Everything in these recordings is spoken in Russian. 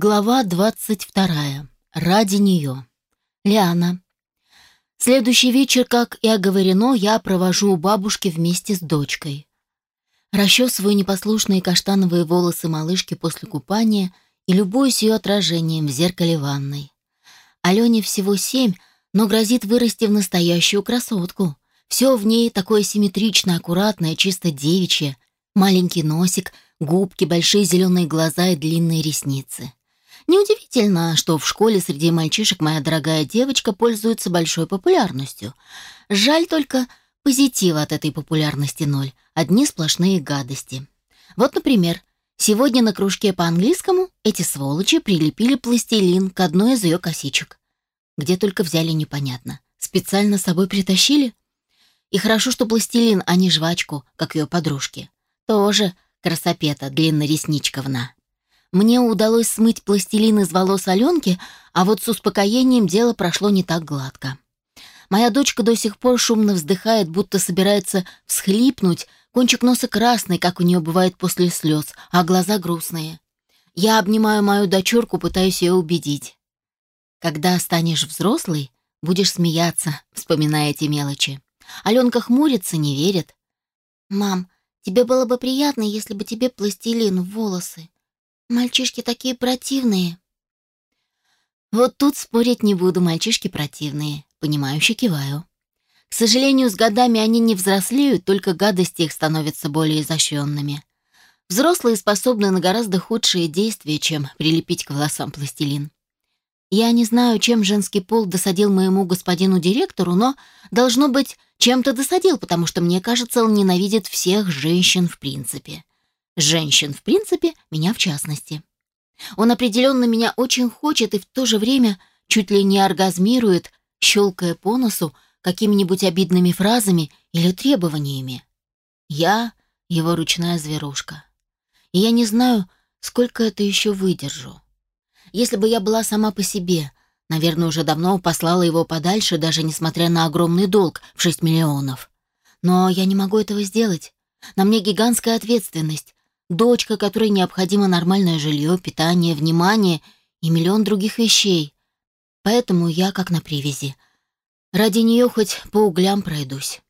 Глава двадцать вторая. Ради нее. Лиана. Следующий вечер, как и оговорено, я провожу у бабушки вместе с дочкой. Расчесываю непослушные каштановые волосы малышки после купания и любуюсь ее отражением в зеркале ванной. Алене всего семь, но грозит вырасти в настоящую красотку. Все в ней такое симметрично, аккуратное, чисто девичье. Маленький носик, губки, большие зеленые глаза и длинные ресницы. Неудивительно, что в школе среди мальчишек моя дорогая девочка пользуется большой популярностью. Жаль только, позитива от этой популярности ноль, одни сплошные гадости. Вот, например, сегодня на кружке по английскому эти сволочи прилепили пластилин к одной из ее косичек. Где только взяли, непонятно. Специально с собой притащили? И хорошо, что пластилин, а не жвачку, как ее подружки. Тоже красопета длинноресничковна. Мне удалось смыть пластилин из волос Аленки, а вот с успокоением дело прошло не так гладко. Моя дочка до сих пор шумно вздыхает, будто собирается всхлипнуть, кончик носа красный, как у нее бывает после слез, а глаза грустные. Я обнимаю мою дочурку, пытаюсь ее убедить. Когда станешь взрослой, будешь смеяться, вспоминая эти мелочи. Аленка хмурится, не верит. «Мам, тебе было бы приятно, если бы тебе пластилин в волосы. Мальчишки такие противные. Вот тут спорить не буду, мальчишки противные. Понимающе киваю. К сожалению, с годами они не взрослеют, только гадости их становятся более изощренными. Взрослые способны на гораздо худшие действия, чем прилепить к волосам пластилин. Я не знаю, чем женский пол досадил моему господину директору, но, должно быть, чем-то досадил, потому что, мне кажется, он ненавидит всех женщин в принципе. Женщин, в принципе, меня в частности. Он определенно меня очень хочет и в то же время чуть ли не оргазмирует, щелкая по носу какими-нибудь обидными фразами или требованиями. Я — его ручная зверушка. И я не знаю, сколько это еще выдержу. Если бы я была сама по себе, наверное, уже давно послала его подальше, даже несмотря на огромный долг в 6 миллионов. Но я не могу этого сделать. На мне гигантская ответственность, дочка, которой необходимо нормальное жилье, питание, внимание и миллион других вещей. Поэтому я как на привязи. Ради нее хоть по углям пройдусь.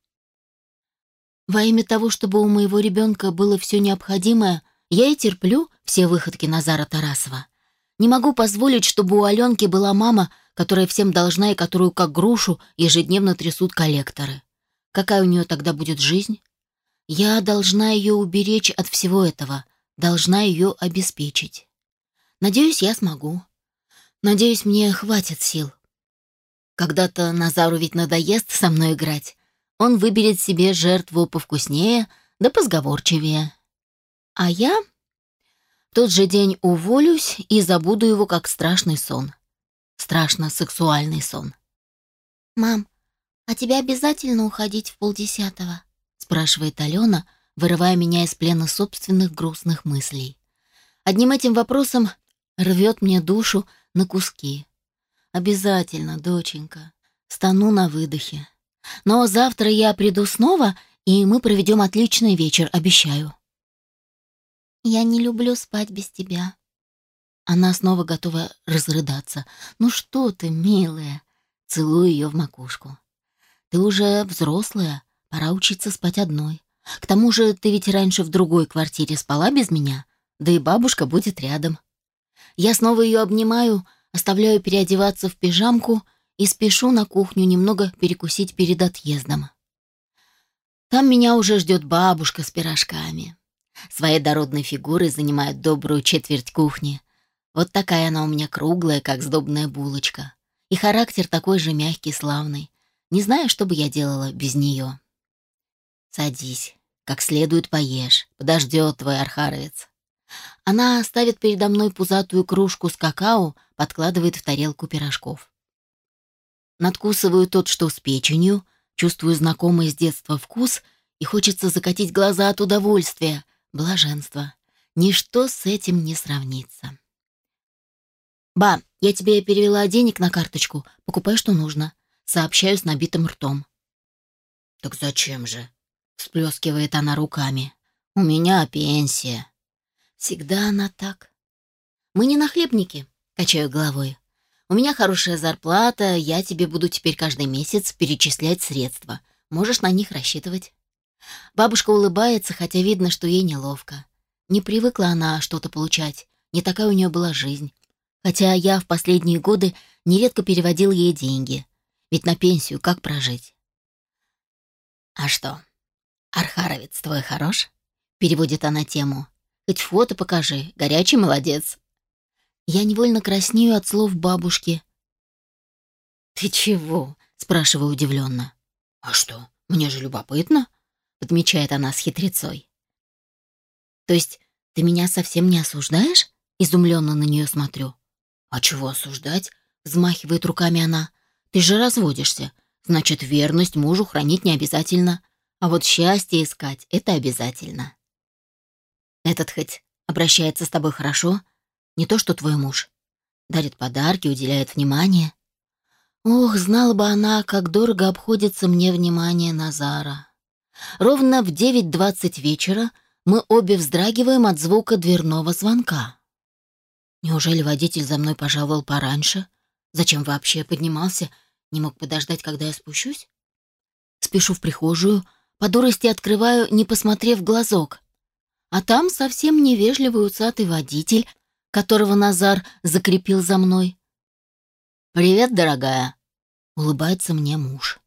Во имя того, чтобы у моего ребенка было все необходимое, я и терплю все выходки Назара Тарасова. Не могу позволить, чтобы у Аленки была мама, которая всем должна и которую, как грушу, ежедневно трясут коллекторы. Какая у нее тогда будет жизнь? Я должна ее уберечь от всего этого, должна ее обеспечить. Надеюсь, я смогу. Надеюсь, мне хватит сил. Когда-то Назару ведь надоест со мной играть. Он выберет себе жертву повкуснее, да позговорчивее. А я в тот же день уволюсь и забуду его как страшный сон. Страшно сексуальный сон. «Мам, а тебе обязательно уходить в полдесятого?» Спрашивает Алена, вырывая меня из плена собственных грустных мыслей. Одним этим вопросом рвет мне душу на куски. Обязательно, доченька. Стану на выдохе. Но завтра я приду снова, и мы проведем отличный вечер, обещаю. Я не люблю спать без тебя. Она снова готова разрыдаться. Ну что ты, милая? Целую ее в макушку. Ты уже взрослая, Пора учиться спать одной. К тому же ты ведь раньше в другой квартире спала без меня, да и бабушка будет рядом. Я снова ее обнимаю, оставляю переодеваться в пижамку и спешу на кухню немного перекусить перед отъездом. Там меня уже ждет бабушка с пирожками. Своей дородной фигурой занимает добрую четверть кухни. Вот такая она у меня круглая, как сдобная булочка. И характер такой же мягкий, славный. Не знаю, что бы я делала без нее. Садись, как следует поешь, подождет твой архаровец. Она ставит передо мной пузатую кружку с какао, подкладывает в тарелку пирожков. Надкусываю тот, что с печенью, чувствую знакомый с детства вкус и хочется закатить глаза от удовольствия, блаженства. Ничто с этим не сравнится. «Ба, я тебе перевела денег на карточку, покупай, что нужно», сообщаю с набитым ртом. «Так зачем же?» Всплескивает она руками. «У меня пенсия». Всегда она так. Мы не нахлебники, качаю головой. У меня хорошая зарплата, я тебе буду теперь каждый месяц перечислять средства. Можешь на них рассчитывать. Бабушка улыбается, хотя видно, что ей неловко. Не привыкла она что-то получать, не такая у нее была жизнь. Хотя я в последние годы нередко переводил ей деньги. Ведь на пенсию как прожить? «А что, Архаровец твой хорош?» Переводит она тему. «Хоть фото покажи, горячий молодец». Я невольно краснею от слов бабушки. «Ты чего?» — спрашиваю удивленно. «А что, мне же любопытно?» — подмечает она с хитрецой. «То есть ты меня совсем не осуждаешь?» — изумленно на нее смотрю. «А чего осуждать?» — взмахивает руками она. «Ты же разводишься. Значит, верность мужу хранить не обязательно. А вот счастье искать — это обязательно». «Этот хоть обращается с тобой хорошо?» Не то, что твой муж. Дарит подарки, уделяет внимание. Ох, знала бы она, как дорого обходится мне внимание Назара. Ровно в 9.20 вечера мы обе вздрагиваем от звука дверного звонка. Неужели водитель за мной пожаловал пораньше? Зачем вообще поднимался? Не мог подождать, когда я спущусь? Спешу в прихожую, по дурости открываю, не посмотрев глазок. А там совсем невежливый усатый водитель которого Назар закрепил за мной. «Привет, дорогая!» — улыбается мне муж.